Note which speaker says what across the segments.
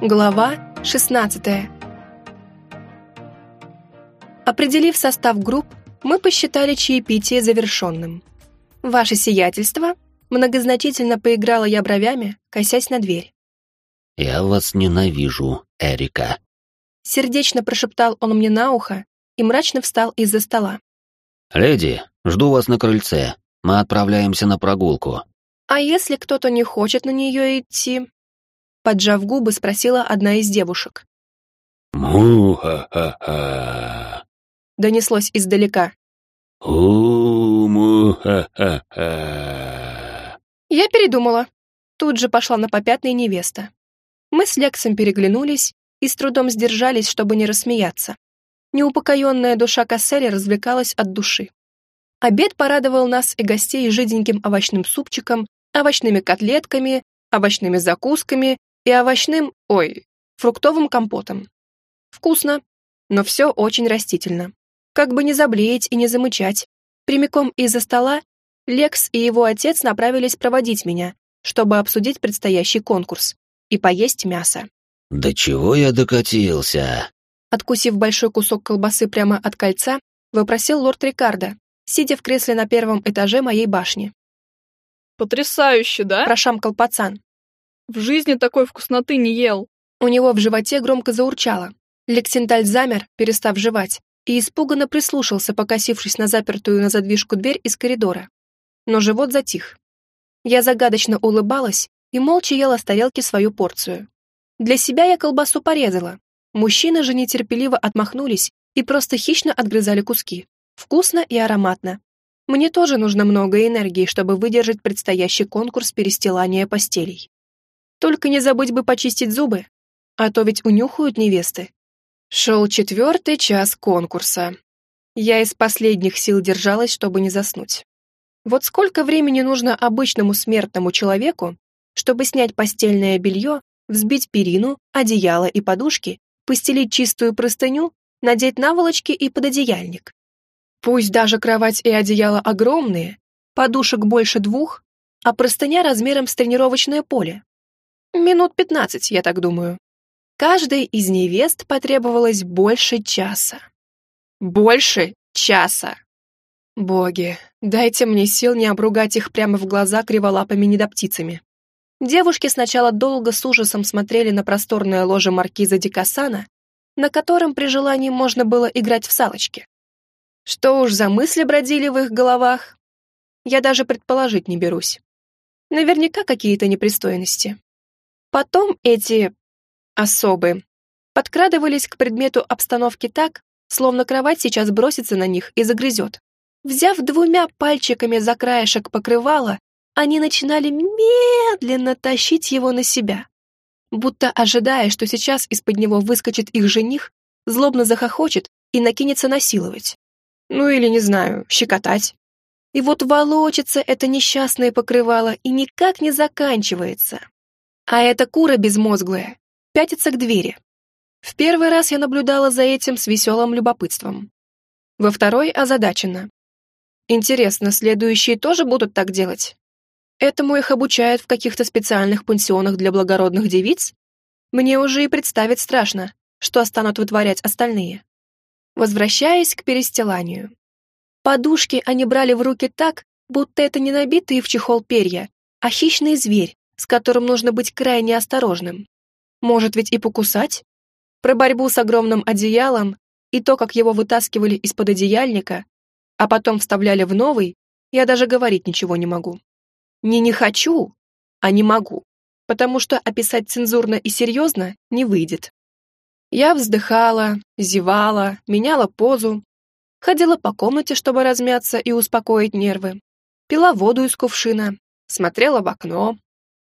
Speaker 1: Глава 16 Определив состав групп, мы посчитали чаепитие завершенным. «Ваше сиятельство?» Многозначительно поиграла я бровями, косясь на дверь.
Speaker 2: «Я вас ненавижу, Эрика», —
Speaker 1: сердечно прошептал он мне на ухо и мрачно встал из-за стола.
Speaker 2: «Леди, жду вас на крыльце. Мы отправляемся на прогулку».
Speaker 1: «А если кто-то не хочет на нее идти?» Поджав губы, спросила одна из девушек.
Speaker 2: «Му-ха-ха-ха!»
Speaker 1: Донеслось издалека.
Speaker 2: «У-му-ха-ха-ха!»
Speaker 1: Я передумала. Тут же пошла на попятные невеста. Мы с Лексом переглянулись и с трудом сдержались, чтобы не рассмеяться. Неупокоенная душа Кассели развлекалась от души. Обед порадовал нас и гостей жиденьким овощным супчиком, овощными котлетками, овощными закусками и овощным, ой, фруктовым компотом. Вкусно, но все очень растительно. Как бы не заблеять и не замычать. Прямиком из-за стола Лекс и его отец направились проводить меня, чтобы обсудить предстоящий конкурс и поесть мясо.
Speaker 2: «До чего я докатился?»
Speaker 1: Откусив большой кусок колбасы прямо от кольца, вопросил лорд Рикардо, сидя в кресле на первом этаже моей башни.
Speaker 3: «Потрясающе, да?»
Speaker 1: – прошамкал пацан.
Speaker 3: В жизни такой вкусноты не ел.
Speaker 1: У него в животе громко заурчало. Лексенталь замер, перестав жевать, и испуганно прислушался, покосившись на запертую на задвижку дверь из коридора. Но живот затих. Я загадочно улыбалась и молча ела с тарелки свою порцию. Для себя я колбасу порезала. Мужчины же нетерпеливо отмахнулись и просто хищно отгрызали куски. Вкусно и ароматно. Мне тоже нужно много энергии, чтобы выдержать предстоящий конкурс перестилания постелей. Только не забыть бы почистить зубы, а то ведь унюхают невесты. Шел четвертый час конкурса. Я из последних сил держалась, чтобы не заснуть. Вот сколько времени нужно обычному смертному человеку, чтобы снять постельное белье, взбить перину, одеяло и подушки, постелить чистую простыню, надеть наволочки и пододеяльник. Пусть даже кровать и одеяло огромные, подушек больше двух, а простыня размером с тренировочное поле. Минут пятнадцать, я так думаю. Каждой из невест потребовалось больше часа. Больше часа. Боги, дайте мне сил не обругать их прямо в глаза криволапыми недоптицами. Девушки сначала долго с ужасом смотрели на просторное ложе маркиза Дикасана, на котором при желании можно было играть в салочки. Что уж за мысли бродили в их головах, я даже предположить не берусь. Наверняка какие-то непристойности. Потом эти особы подкрадывались к предмету обстановки так, словно кровать сейчас бросится на них и загрызет. Взяв двумя пальчиками за краешек покрывала, они начинали медленно тащить его на себя, будто ожидая, что сейчас из-под него выскочит их жених, злобно захохочет и накинется насиловать. Ну или, не знаю, щекотать. И вот волочится это несчастное покрывало и никак не заканчивается. А эта кура безмозглая пятится к двери. В первый раз я наблюдала за этим с веселым любопытством. Во второй озадачена. Интересно, следующие тоже будут так делать? Этому их обучают в каких-то специальных пансионах для благородных девиц? Мне уже и представить страшно, что станут вытворять остальные. Возвращаясь к перестиланию. Подушки они брали в руки так, будто это не набитые в чехол перья, а хищный зверь, с которым нужно быть крайне осторожным. Может ведь и покусать? Про борьбу с огромным одеялом и то, как его вытаскивали из-под одеяльника, а потом вставляли в новый, я даже говорить ничего не могу. Не не хочу, а не могу, потому что описать цензурно и серьезно не выйдет. Я вздыхала, зевала, меняла позу, ходила по комнате, чтобы размяться и успокоить нервы, пила воду из кувшина, смотрела в окно,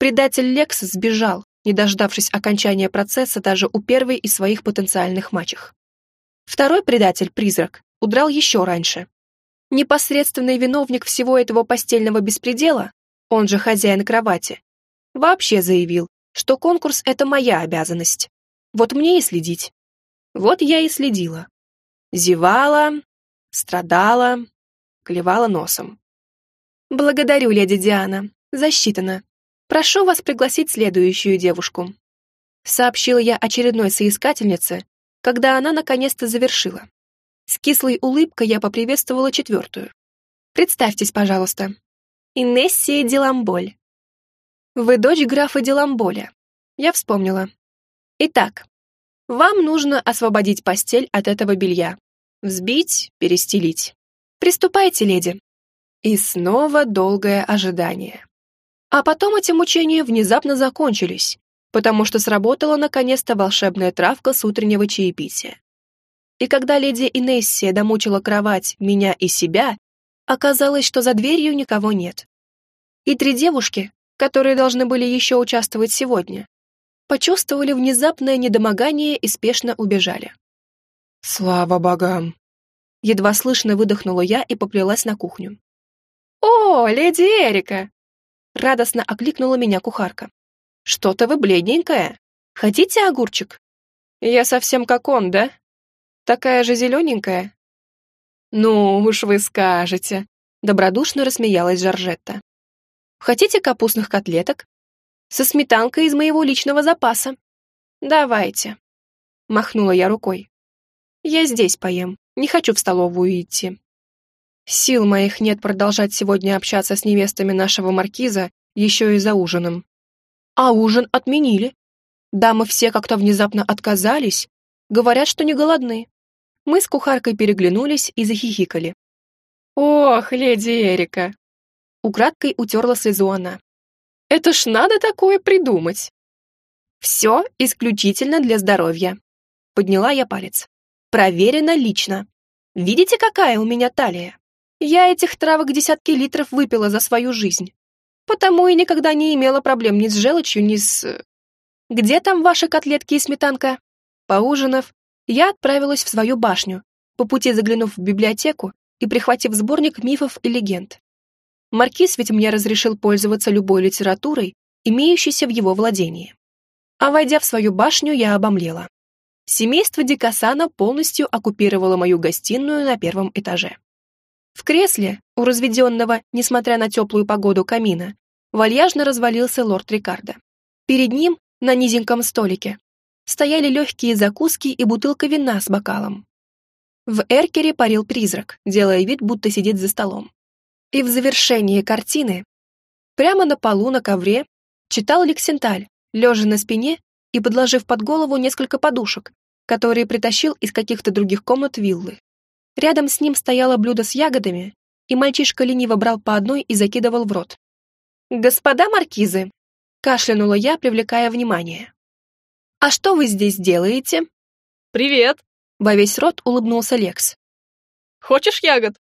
Speaker 1: Предатель Лекс сбежал, не дождавшись окончания процесса даже у первой из своих потенциальных мачех. Второй предатель-призрак удрал еще раньше. Непосредственный виновник всего этого постельного беспредела, он же хозяин кровати, вообще заявил, что конкурс — это моя обязанность. Вот мне и следить. Вот я и следила. Зевала, страдала, клевала носом. «Благодарю, леди Диана. Засчитано. Прошу вас пригласить следующую девушку». сообщила я очередной соискательнице, когда она наконец-то завершила. С кислой улыбкой я поприветствовала четвертую. «Представьтесь, пожалуйста. Инессия Деламболь». «Вы дочь графа Деламболя». Я вспомнила. «Итак, вам нужно освободить постель от этого белья. Взбить, перестелить. Приступайте, леди». И снова долгое ожидание. А потом эти мучения внезапно закончились, потому что сработала наконец-то волшебная травка с утреннего чаепития. И когда леди Инессия домучила кровать, меня и себя, оказалось, что за дверью никого нет. И три девушки, которые должны были еще участвовать сегодня, почувствовали внезапное недомогание и спешно убежали. «Слава богам!» Едва слышно выдохнула я и поплелась на кухню. «О, леди Эрика!» Радостно окликнула меня кухарка. «Что-то вы бледненькая. Хотите огурчик?» «Я совсем как он, да? Такая же зелененькая?» «Ну уж вы скажете», — добродушно рассмеялась Жоржетта. «Хотите капустных котлеток? Со сметанкой из моего личного запаса. Давайте», — махнула я рукой. «Я здесь поем, не хочу в столовую идти». Сил моих нет продолжать сегодня общаться с невестами нашего маркиза еще и за ужином. А ужин отменили. Дамы все как-то внезапно отказались, говорят, что не голодны. Мы с кухаркой переглянулись и захихикали. «Ох, леди Эрика!» Украдкой утерла слезу она. «Это ж надо такое придумать!» «Все исключительно для здоровья», — подняла я палец. «Проверено лично. Видите, какая у меня талия?» Я этих травок десятки литров выпила за свою жизнь. Потому и никогда не имела проблем ни с желчью, ни с... Где там ваши котлетки и сметанка? Поужинав, я отправилась в свою башню, по пути заглянув в библиотеку и прихватив сборник мифов и легенд. Маркиз ведь мне разрешил пользоваться любой литературой, имеющейся в его владении. А войдя в свою башню, я обомлела. Семейство Дикасана полностью оккупировало мою гостиную на первом этаже. В кресле, у разведенного, несмотря на теплую погоду камина, вальяжно развалился лорд Рикардо. Перед ним, на низеньком столике, стояли легкие закуски и бутылка вина с бокалом. В эркере парил призрак, делая вид, будто сидит за столом. И в завершении картины, прямо на полу на ковре, читал Лексенталь, лежа на спине и подложив под голову несколько подушек, которые притащил из каких-то других комнат виллы. Рядом с ним стояло блюдо с ягодами, и мальчишка лениво брал по одной и закидывал в рот. «Господа маркизы!» — кашлянула я, привлекая внимание. «А что вы здесь делаете?»
Speaker 3: «Привет!»
Speaker 1: — во весь рот улыбнулся Лекс.
Speaker 3: «Хочешь ягод?»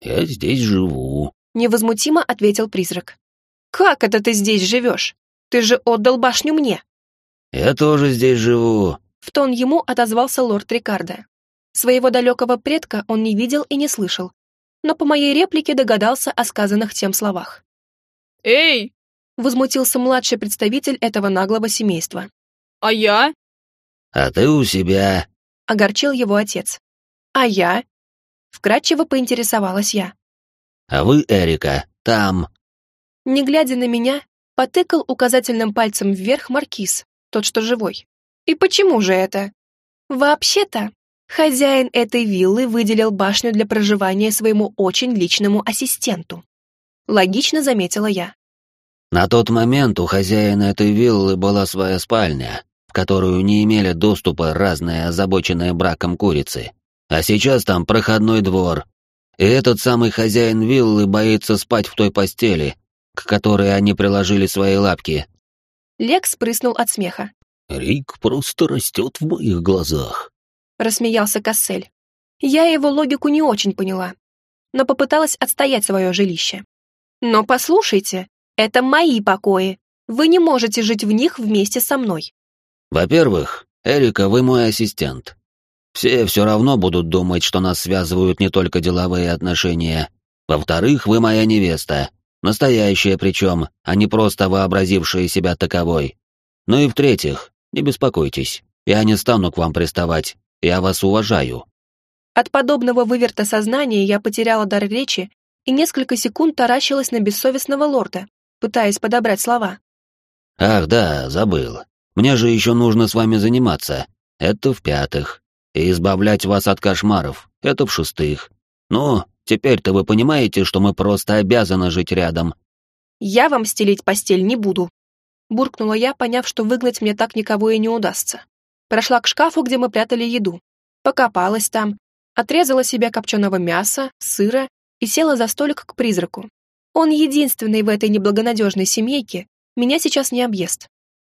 Speaker 2: «Я здесь живу», —
Speaker 1: невозмутимо ответил призрак. «Как это ты здесь живешь? Ты же отдал башню мне!»
Speaker 2: «Я тоже здесь живу», —
Speaker 1: в тон ему отозвался лорд Рикардо. Своего далекого предка он не видел и не слышал, но по моей реплике догадался о сказанных тем словах.
Speaker 3: «Эй!»
Speaker 1: — возмутился младший представитель этого наглого семейства.
Speaker 3: «А я?»
Speaker 2: «А ты у себя», —
Speaker 1: огорчил его отец. «А я?» — вкратчиво поинтересовалась я.
Speaker 2: «А вы, Эрика, там».
Speaker 1: Не глядя на меня, потыкал указательным пальцем вверх маркиз, тот, что живой. «И почему же это?» «Вообще-то, Хозяин этой виллы выделил башню для проживания своему очень личному ассистенту. Логично заметила я.
Speaker 2: На тот момент у хозяина этой виллы была своя спальня, в которую не имели доступа разные озабоченные браком курицы. А сейчас там проходной двор. И этот самый хозяин виллы боится спать в той постели, к которой они приложили свои лапки.
Speaker 1: Лекс прыснул от смеха.
Speaker 2: «Рик просто растет в моих глазах.
Speaker 1: — рассмеялся Кассель. Я его логику не очень поняла, но попыталась отстоять свое жилище. «Но послушайте, это мои покои. Вы не можете жить в них вместе со мной».
Speaker 2: «Во-первых, Эрика, вы мой ассистент. Все все равно будут думать, что нас связывают не только деловые отношения. Во-вторых, вы моя невеста. Настоящая причем, а не просто вообразившая себя таковой. Ну и в-третьих, не беспокойтесь, я не стану к вам приставать, я вас уважаю».
Speaker 1: От подобного выверта сознания я потеряла дар речи и несколько секунд таращилась на бессовестного лорда, пытаясь подобрать слова.
Speaker 2: «Ах да, забыл. Мне же еще нужно с вами заниматься. Это в-пятых. И избавлять вас от кошмаров. Это в-шестых. Ну, теперь-то вы понимаете, что мы просто обязаны жить рядом.
Speaker 1: Я вам стелить постель не буду. Буркнула я, поняв, что выгнать мне так никого и не удастся. Прошла к шкафу, где мы прятали еду. Покопалась там, отрезала себе копченого мяса, сыра и села за столик к призраку. Он единственный в этой неблагонадежной семейке, меня сейчас не объест.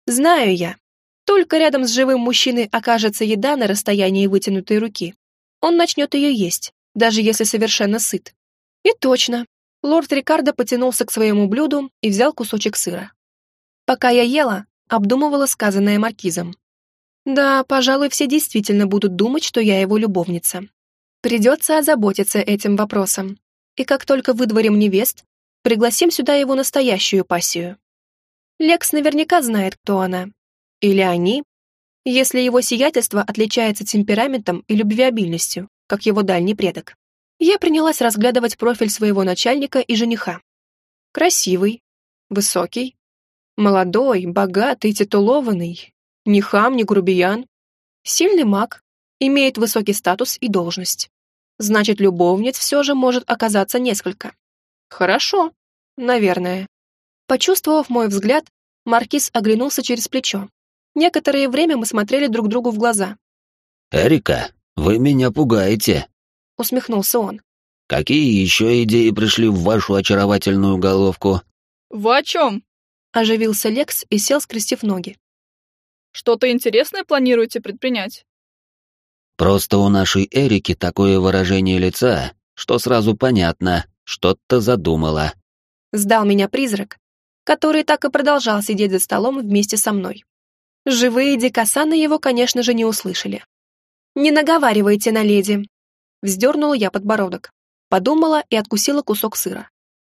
Speaker 1: Знаю я. Только рядом с живым мужчиной окажется еда на расстоянии вытянутой руки. Он начнет ее есть, даже если совершенно сыт. И точно. Лорд Рикардо потянулся к своему блюду и взял кусочек сыра. Пока я ела, обдумывала сказанное маркизом. Да, пожалуй, все действительно будут думать, что я его любовница. Придется озаботиться этим вопросом. И как только выдворим невест, пригласим сюда его настоящую пассию. Лекс наверняка знает, кто она. Или они, если его сиятельство отличается темпераментом и любвеобильностью, как его дальний предок. Я принялась разглядывать профиль своего начальника и жениха. Красивый, высокий, молодой, богатый, титулованный, ни хам, ни грубиян. Сильный маг, имеет высокий статус и должность. Значит, любовниц все же может оказаться несколько. Хорошо, наверное. Почувствовав мой взгляд, Маркиз оглянулся через плечо. Некоторое время мы смотрели друг другу в глаза.
Speaker 2: «Эрика, вы меня пугаете», —
Speaker 1: усмехнулся он.
Speaker 2: «Какие еще идеи пришли в вашу очаровательную головку?»
Speaker 3: «Вы о чем?»
Speaker 1: — оживился Лекс и сел, скрестив ноги.
Speaker 3: «Что-то интересное планируете предпринять?»
Speaker 2: «Просто у нашей Эрики такое выражение лица, что сразу понятно, что-то задумала».
Speaker 1: Сдал меня призрак, который так и продолжал сидеть за столом вместе со мной. Живые дикосаны его, конечно же, не услышали. «Не наговаривайте на леди!» Вздернула я подбородок. Подумала и откусила кусок сыра.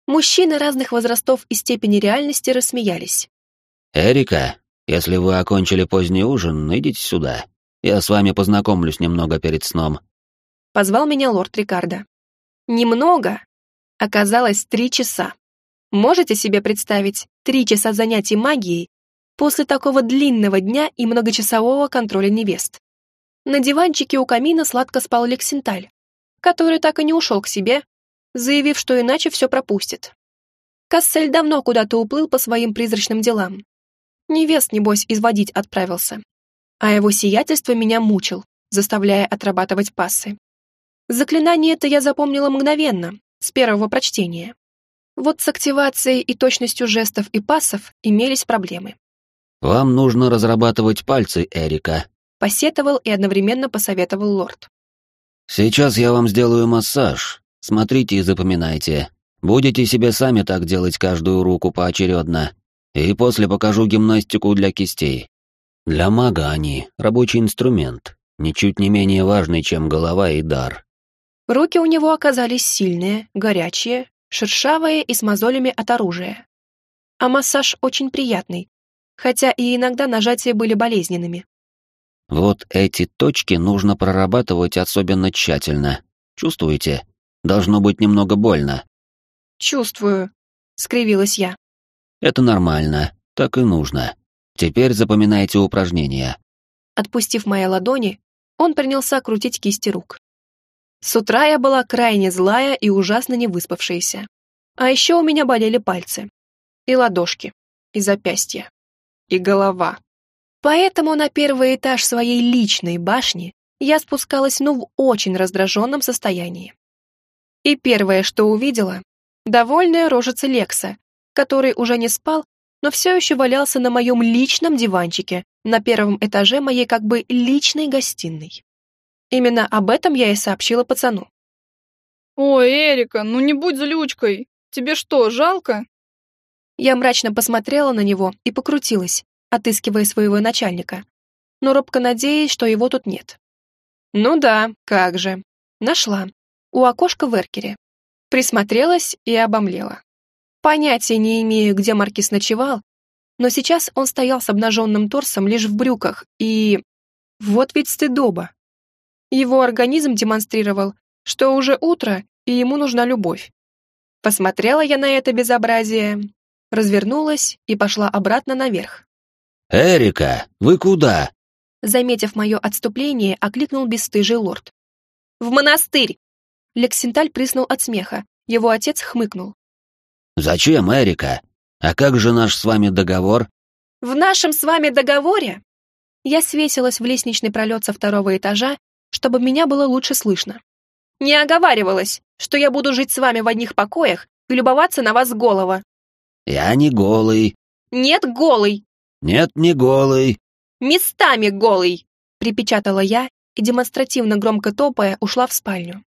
Speaker 1: Мужчины разных возрастов и степени реальности рассмеялись.
Speaker 2: «Эрика, если вы окончили поздний ужин, идите сюда. Я с вами познакомлюсь немного перед сном».
Speaker 1: Позвал меня лорд Рикардо. «Немного?» Оказалось, три часа. Можете себе представить три часа занятий магией после такого длинного дня и многочасового контроля невест? На диванчике у камина сладко спал Лексенталь, который так и не ушел к себе, заявив, что иначе все пропустит. Кассель давно куда-то уплыл по своим призрачным делам. Невест, небось, изводить отправился. А его сиятельство меня мучил, заставляя отрабатывать пассы. Заклинание это я запомнила мгновенно, с первого прочтения. Вот с активацией и точностью жестов и пассов имелись проблемы.
Speaker 2: «Вам нужно разрабатывать пальцы, Эрика», —
Speaker 1: посетовал и одновременно посоветовал лорд.
Speaker 2: «Сейчас я вам сделаю массаж. Смотрите и запоминайте. Будете себе сами так делать каждую руку поочередно. И после покажу гимнастику для кистей. Для мага они — рабочий инструмент, ничуть не менее важный, чем голова и дар».
Speaker 1: Руки у него оказались сильные, горячие, шершавые и с мозолями от оружия. А массаж очень приятный, хотя и иногда нажатия были болезненными.
Speaker 2: Вот эти точки нужно прорабатывать особенно тщательно. Чувствуете? Должно быть немного больно.
Speaker 1: Чувствую, скривилась я.
Speaker 2: Это нормально, так и нужно. Теперь запоминайте упражнения.
Speaker 1: Отпустив мои ладони, он принялся крутить кисти рук. С утра я была крайне злая и ужасно невыспавшаяся. А еще у меня болели пальцы. И ладошки. И запястья. И голова. Поэтому на первый этаж своей личной башни я спускалась ну в очень раздраженном состоянии. И первое, что увидела, довольная рожица Лекса, который уже не спал, но все еще валялся на моем личном диванчике на первом этаже моей как бы личной гостиной. Именно об этом я и сообщила пацану.
Speaker 3: «Ой, Эрика, ну не будь злючкой. Тебе что, жалко?»
Speaker 1: Я мрачно посмотрела на него и покрутилась, отыскивая своего начальника, но робко надеясь, что его тут нет. Ну да, как же. Нашла. У окошка в эркере. Присмотрелась и обомлела. Понятия не имею, где Маркиз ночевал, но сейчас он стоял с обнаженным торсом лишь в брюках и... Вот ведь стыдоба. Его организм демонстрировал, что уже утро, и ему нужна любовь. Посмотрела я на это безобразие, развернулась и пошла обратно наверх.
Speaker 2: «Эрика, вы куда?»
Speaker 1: Заметив мое отступление, окликнул бесстыжий лорд. «В монастырь!» Лексенталь приснул от смеха. Его отец хмыкнул.
Speaker 2: «Зачем, Эрика? А как же наш с вами договор?»
Speaker 1: «В нашем с вами договоре?» Я свесилась в лестничный пролет со второго этажа, чтобы меня было лучше слышно. «Не оговаривалась, что я буду жить с вами в одних покоях и любоваться на вас голого».
Speaker 2: «Я не голый».
Speaker 1: «Нет, голый».
Speaker 2: «Нет, не голый».
Speaker 1: «Местами голый», припечатала я и, демонстративно громко топая, ушла в спальню.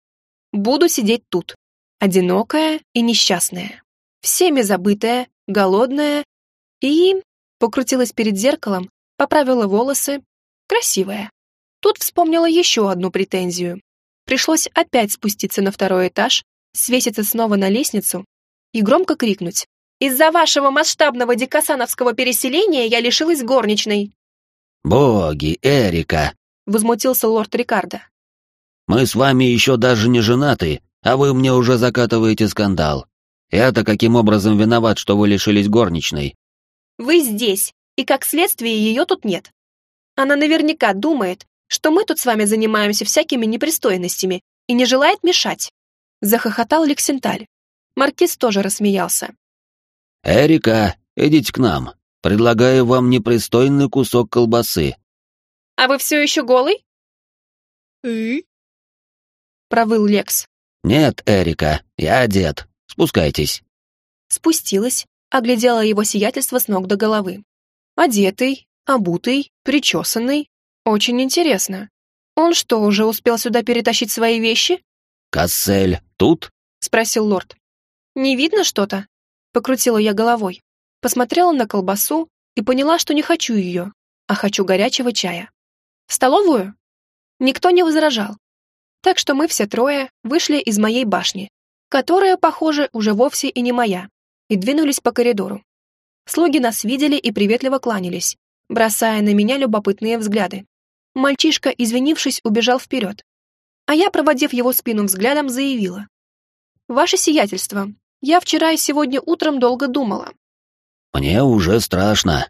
Speaker 1: Буду сидеть тут, одинокая и несчастная, всеми забытая, голодная и... Покрутилась перед зеркалом, поправила волосы. Красивая. Тут вспомнила еще одну претензию. Пришлось опять спуститься на второй этаж, свеситься снова на лестницу и громко крикнуть. «Из-за вашего масштабного дикосановского переселения я лишилась горничной!»
Speaker 2: «Боги, Эрика!»
Speaker 1: — возмутился лорд Рикардо.
Speaker 2: «Мы с вами еще даже не женаты, а вы мне уже закатываете скандал. Я-то каким образом виноват, что вы лишились горничной?»
Speaker 1: Вы здесь, и как следствие ее тут нет. Она наверняка думает, что мы тут с вами занимаемся всякими непристойностями и не желает мешать. Захохотал Лексенталь. Маркиз тоже рассмеялся.
Speaker 2: «Эрика, идите к нам. Предлагаю вам непристойный кусок колбасы».
Speaker 1: «А вы все еще голый?»
Speaker 3: «И?»
Speaker 1: Провыл Лекс.
Speaker 2: «Нет, Эрика, я одет. Спускайтесь».
Speaker 1: Спустилась, оглядела его сиятельство с ног до головы. Одетый, обутый, причесанный. Очень интересно. Он что, уже успел сюда перетащить свои вещи?
Speaker 2: «Кассель тут?»
Speaker 1: — спросил лорд. «Не видно что-то?» — покрутила я головой. Посмотрела на колбасу и поняла, что не хочу ее, а хочу горячего чая. «В столовую?» Никто не возражал. Так что мы все трое вышли из моей башни, которая, похоже, уже вовсе и не моя и двинулись по коридору. Слуги нас видели и приветливо кланялись, бросая на меня любопытные взгляды. Мальчишка, извинившись, убежал вперед. А я, проводив его спину взглядом, заявила. «Ваше сиятельство, я вчера и сегодня утром долго думала».
Speaker 2: «Мне уже страшно».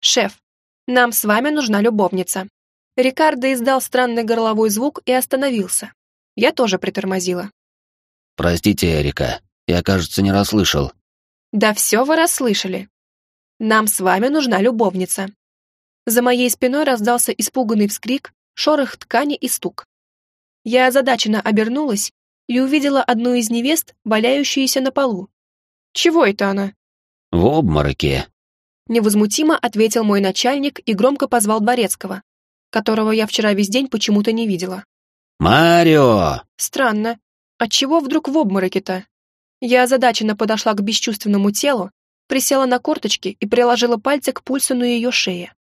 Speaker 1: «Шеф, нам с вами нужна любовница». Рикардо издал странный горловой звук и остановился. Я тоже притормозила.
Speaker 2: «Простите, Эрика, я, кажется, не расслышал.
Speaker 1: Да все вы расслышали. Нам с вами нужна любовница. За моей спиной раздался испуганный вскрик, шорох ткани и стук. Я озадаченно обернулась и увидела одну из невест, валяющуюся на полу. Чего это она?
Speaker 2: В обмороке.
Speaker 1: Невозмутимо ответил мой начальник и громко позвал дворецкого, которого я вчера весь день почему-то не видела.
Speaker 2: «Марио!»
Speaker 1: Странно. Отчего вдруг в обмороке-то? Я озадаченно подошла к бесчувственному телу, присела на корточки и приложила пальцы к пульсу на ее шее.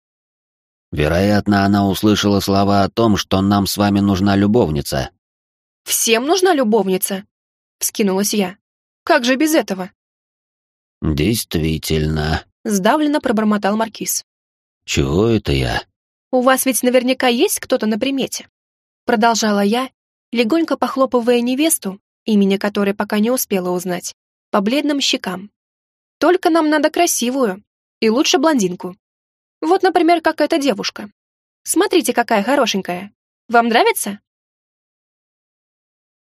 Speaker 2: Вероятно, она услышала слова о том, что нам с вами нужна любовница.
Speaker 1: «Всем нужна любовница?» — вскинулась я. «Как же без этого?»
Speaker 2: «Действительно», —
Speaker 1: сдавленно пробормотал Маркиз.
Speaker 2: «Чего это я?»
Speaker 1: «У вас ведь наверняка есть кто-то на примете?» Продолжала я, легонько похлопывая невесту имени которой пока не успела узнать, по бледным щекам. Только нам надо красивую, и лучше блондинку. Вот, например, как эта девушка. Смотрите, какая хорошенькая. Вам нравится?